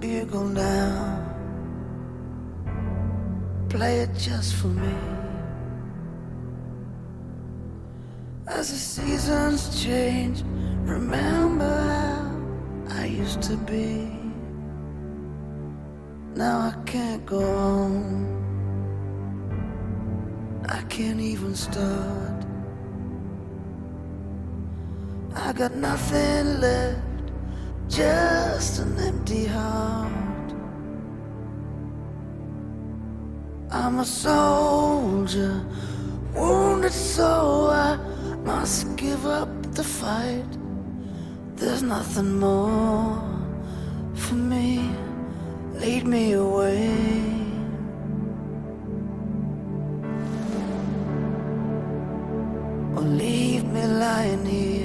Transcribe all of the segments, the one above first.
bugle now. Play it just for me. As the seasons change, remember how I used to be. Now I can't go on. I can't even start. I got nothing left just an empty heart. I'm a soldier, wounded so I must give up the fight. There's nothing more for me. Lead me away. Or leave me lying here.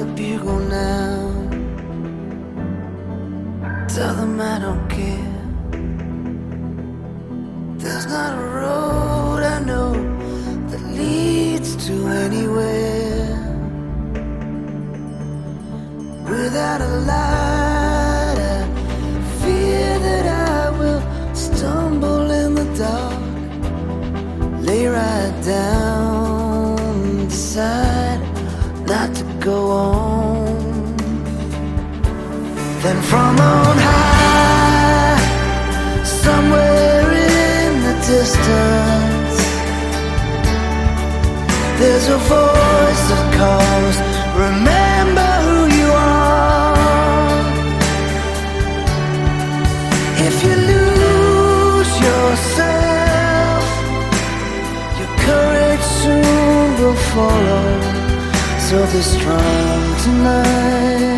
The bugle now. Tell them I don't care. There's not a road I know that leads to anywhere without a light. Then from on high, somewhere in the distance, there's a voice that calls. Remember who you are. If you lose yourself, your courage soon will follow. So be strong tonight.